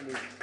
Hallelujah.